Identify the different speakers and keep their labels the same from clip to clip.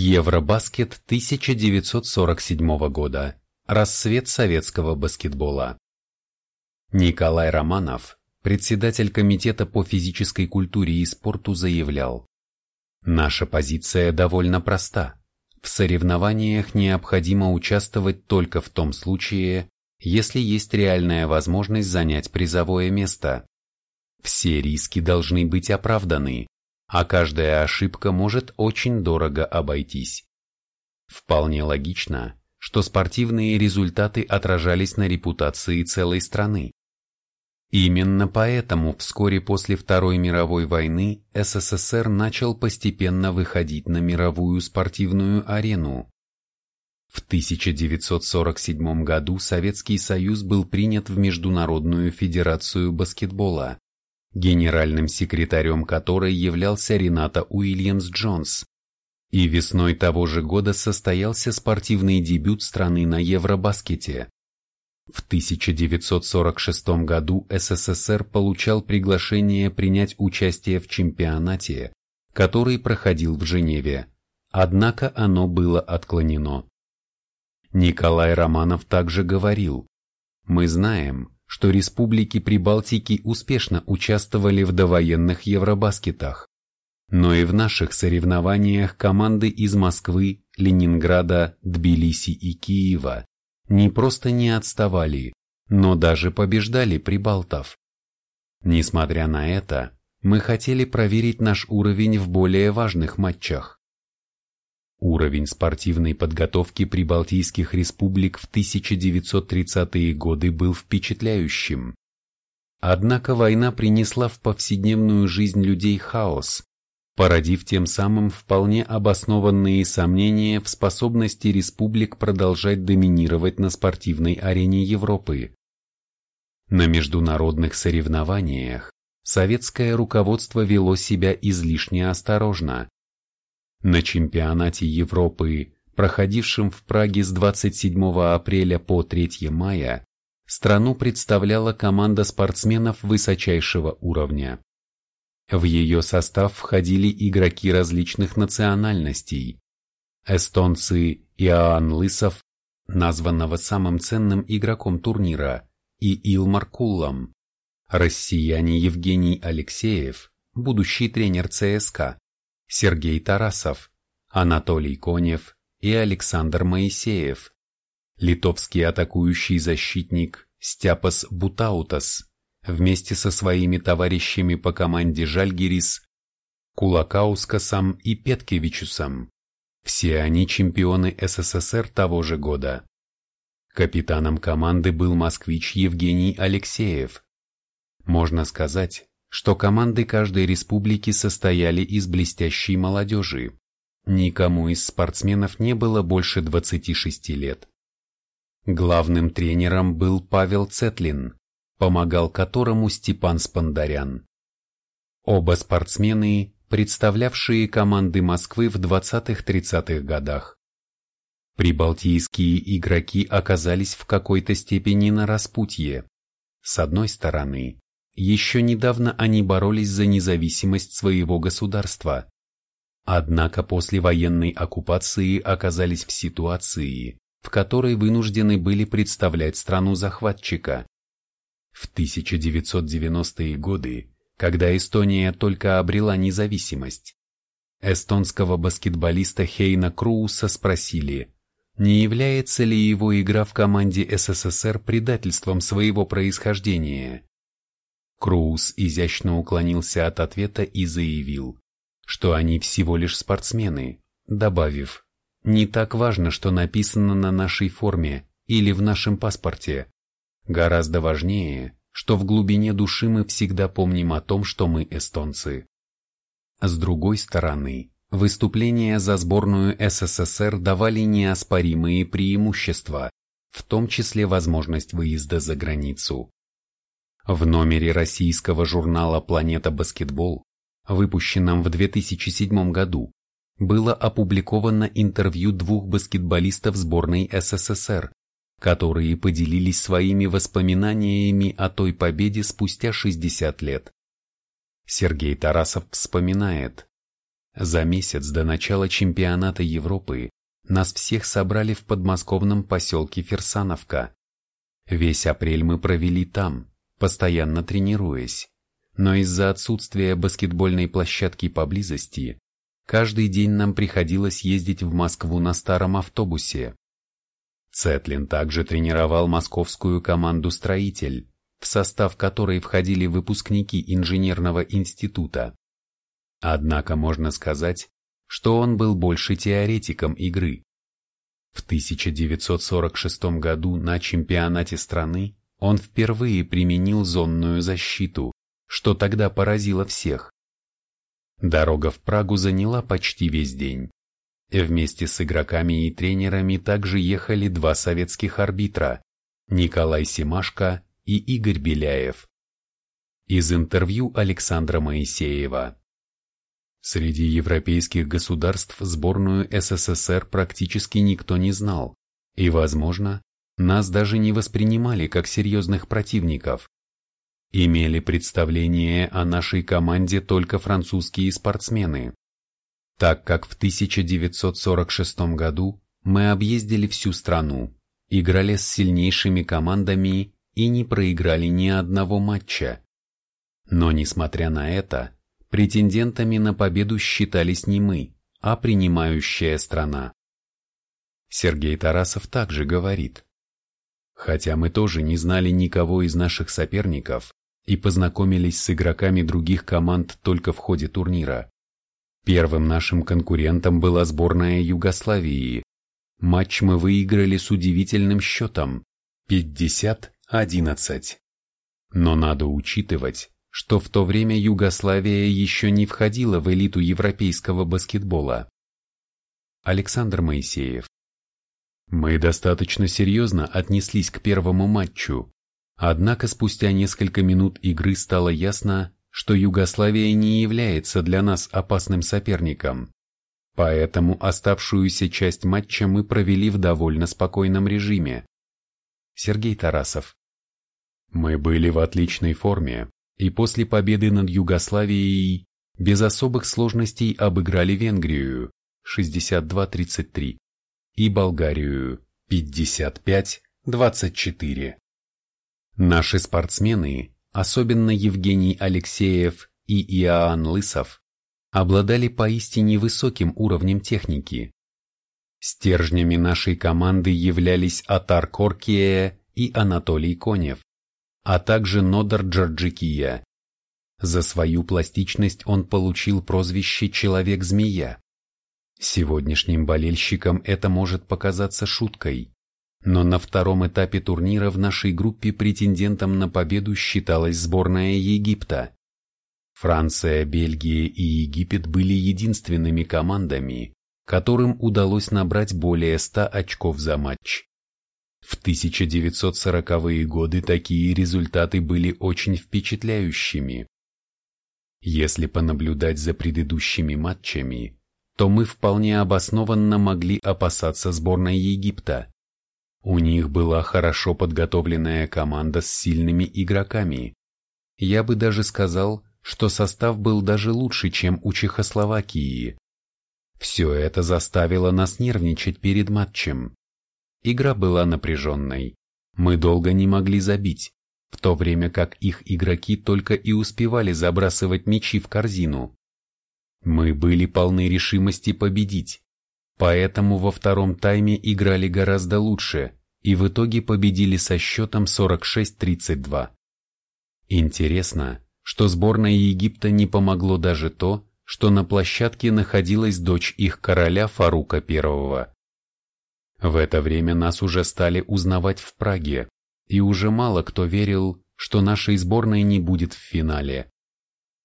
Speaker 1: Евробаскет 1947 года. Рассвет советского баскетбола. Николай Романов, председатель Комитета по физической культуре и спорту, заявлял, «Наша позиция довольно проста. В соревнованиях необходимо участвовать только в том случае, если есть реальная возможность занять призовое место. Все риски должны быть оправданы, а каждая ошибка может очень дорого обойтись. Вполне логично, что спортивные результаты отражались на репутации целой страны. Именно поэтому вскоре после Второй мировой войны СССР начал постепенно выходить на мировую спортивную арену. В 1947 году Советский Союз был принят в Международную Федерацию баскетбола, генеральным секретарем которой являлся Рената Уильямс-Джонс. И весной того же года состоялся спортивный дебют страны на Евробаскете. В 1946 году СССР получал приглашение принять участие в чемпионате, который проходил в Женеве, однако оно было отклонено. Николай Романов также говорил, «Мы знаем, что республики Прибалтики успешно участвовали в довоенных Евробаскетах. Но и в наших соревнованиях команды из Москвы, Ленинграда, Тбилиси и Киева не просто не отставали, но даже побеждали прибалтов. Несмотря на это, мы хотели проверить наш уровень в более важных матчах. Уровень спортивной подготовки прибалтийских республик в 1930-е годы был впечатляющим. Однако война принесла в повседневную жизнь людей хаос, породив тем самым вполне обоснованные сомнения в способности республик продолжать доминировать на спортивной арене Европы. На международных соревнованиях советское руководство вело себя излишне осторожно, на чемпионате Европы, проходившем в Праге с 27 апреля по 3 мая, страну представляла команда спортсменов высочайшего уровня. В ее состав входили игроки различных национальностей. Эстонцы Иоанн Лысов, названного самым ценным игроком турнира, и Илмар Куллам, россияне Евгений Алексеев, будущий тренер ЦСКА, Сергей Тарасов, Анатолий Конев и Александр Моисеев, литовский атакующий защитник Стяпас Бутаутас вместе со своими товарищами по команде Жальгирис, Кулакаускасом и Петкевичусом. Все они чемпионы СССР того же года. Капитаном команды был москвич Евгений Алексеев. Можно сказать, что команды каждой республики состояли из блестящей молодежи. Никому из спортсменов не было больше 26 лет. Главным тренером был Павел Цетлин, помогал которому Степан Спандарян. Оба спортсмены, представлявшие команды Москвы в 20-30-х годах. Прибалтийские игроки оказались в какой-то степени на распутье. С одной стороны, еще недавно они боролись за независимость своего государства. Однако после военной оккупации оказались в ситуации, в которой вынуждены были представлять страну захватчика. В 1990-е годы, когда Эстония только обрела независимость, эстонского баскетболиста Хейна Крууса спросили, не является ли его игра в команде СССР предательством своего происхождения. Кроуз изящно уклонился от ответа и заявил, что они всего лишь спортсмены, добавив, «Не так важно, что написано на нашей форме или в нашем паспорте. Гораздо важнее, что в глубине души мы всегда помним о том, что мы эстонцы». С другой стороны, выступления за сборную СССР давали неоспоримые преимущества, в том числе возможность выезда за границу. В номере российского журнала «Планета Баскетбол», выпущенном в 2007 году, было опубликовано интервью двух баскетболистов сборной СССР, которые поделились своими воспоминаниями о той победе спустя 60 лет. Сергей Тарасов вспоминает, За месяц до начала чемпионата Европы нас всех собрали в подмосковном поселке Ферсановка. Весь апрель мы провели там, постоянно тренируясь. Но из-за отсутствия баскетбольной площадки поблизости, каждый день нам приходилось ездить в Москву на старом автобусе. Цетлин также тренировал московскую команду «Строитель», в состав которой входили выпускники инженерного института. Однако можно сказать, что он был больше теоретиком игры. В 1946 году на чемпионате страны он впервые применил зонную защиту, что тогда поразило всех. Дорога в Прагу заняла почти весь день. Вместе с игроками и тренерами также ехали два советских арбитра – Николай Семашко и Игорь Беляев. Из интервью Александра Моисеева. Среди европейских государств сборную СССР практически никто не знал, и, возможно, нас даже не воспринимали как серьезных противников. Имели представление о нашей команде только французские спортсмены так как в 1946 году мы объездили всю страну, играли с сильнейшими командами и не проиграли ни одного матча. Но несмотря на это, претендентами на победу считались не мы, а принимающая страна. Сергей Тарасов также говорит, хотя мы тоже не знали никого из наших соперников и познакомились с игроками других команд только в ходе турнира, Первым нашим конкурентом была сборная Югославии. Матч мы выиграли с удивительным счетом 50-11. Но надо учитывать, что в то время Югославия еще не входила в элиту европейского баскетбола. Александр Моисеев Мы достаточно серьезно отнеслись к первому матчу, однако спустя несколько минут игры стало ясно, что Югославия не является для нас опасным соперником. Поэтому оставшуюся часть матча мы провели в довольно спокойном режиме. Сергей Тарасов. Мы были в отличной форме, и после победы над Югославией без особых сложностей обыграли Венгрию 62-33 и Болгарию 55-24. Наши спортсмены особенно Евгений Алексеев и Иоанн Лысов, обладали поистине высоким уровнем техники. Стержнями нашей команды являлись Атар Коркия и Анатолий Конев, а также Нодар Джорджикия. За свою пластичность он получил прозвище «Человек-змея». Сегодняшним болельщикам это может показаться шуткой, но на втором этапе турнира в нашей группе претендентом на победу считалась сборная Египта. Франция, Бельгия и Египет были единственными командами, которым удалось набрать более 100 очков за матч. В 1940-е годы такие результаты были очень впечатляющими. Если понаблюдать за предыдущими матчами, то мы вполне обоснованно могли опасаться сборной Египта. У них была хорошо подготовленная команда с сильными игроками. Я бы даже сказал, что состав был даже лучше, чем у Чехословакии. Все это заставило нас нервничать перед матчем. Игра была напряженной. Мы долго не могли забить, в то время как их игроки только и успевали забрасывать мячи в корзину. Мы были полны решимости победить, поэтому во втором тайме играли гораздо лучше, и в итоге победили со счетом 46-32. Интересно, что сборной Египта не помогло даже то, что на площадке находилась дочь их короля Фарука I. В это время нас уже стали узнавать в Праге, и уже мало кто верил, что нашей сборной не будет в финале.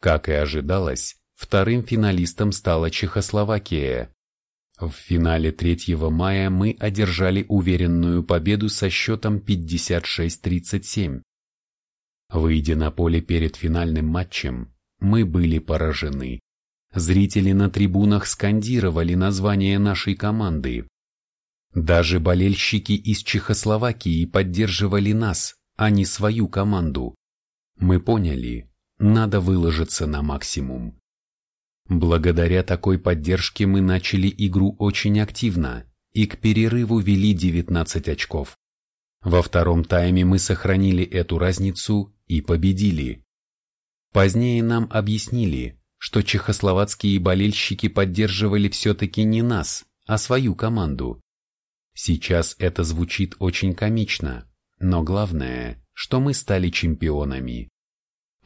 Speaker 1: Как и ожидалось, вторым финалистом стала Чехословакия. В финале 3 мая мы одержали уверенную победу со счетом 56-37. Выйдя на поле перед финальным матчем, мы были поражены. Зрители на трибунах скандировали название нашей команды. Даже болельщики из Чехословакии поддерживали нас, а не свою команду. Мы поняли, надо выложиться на максимум. Благодаря такой поддержке мы начали игру очень активно и к перерыву вели 19 очков. Во втором тайме мы сохранили эту разницу и победили. Позднее нам объяснили, что чехословацкие болельщики поддерживали все-таки не нас, а свою команду. Сейчас это звучит очень комично, но главное, что мы стали чемпионами.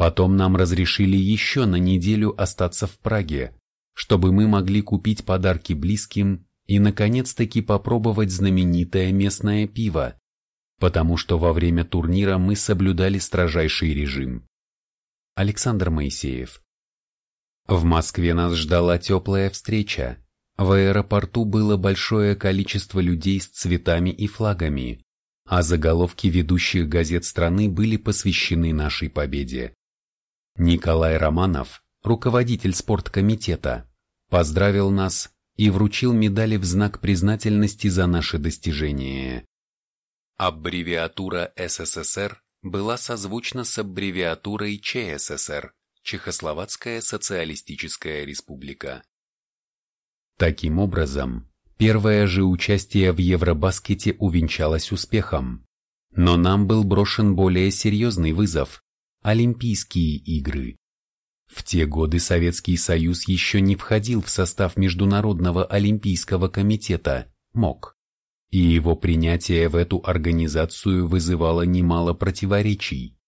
Speaker 1: Потом нам разрешили еще на неделю остаться в Праге, чтобы мы могли купить подарки близким и наконец-таки попробовать знаменитое местное пиво, потому что во время турнира мы соблюдали строжайший режим. Александр Моисеев В Москве нас ждала теплая встреча. В аэропорту было большое количество людей с цветами и флагами, а заголовки ведущих газет страны были посвящены нашей победе. Николай Романов, руководитель спорткомитета, поздравил нас и вручил медали в знак признательности за наши достижения. Аббревиатура СССР была созвучна с аббревиатурой ЧССР – Чехословацкая социалистическая республика. Таким образом, первое же участие в Евробаскете увенчалось успехом, но нам был брошен более серьезный вызов Олимпийские игры. В те годы Советский Союз еще не входил в состав Международного Олимпийского комитета МОК, и его принятие в эту организацию вызывало немало противоречий.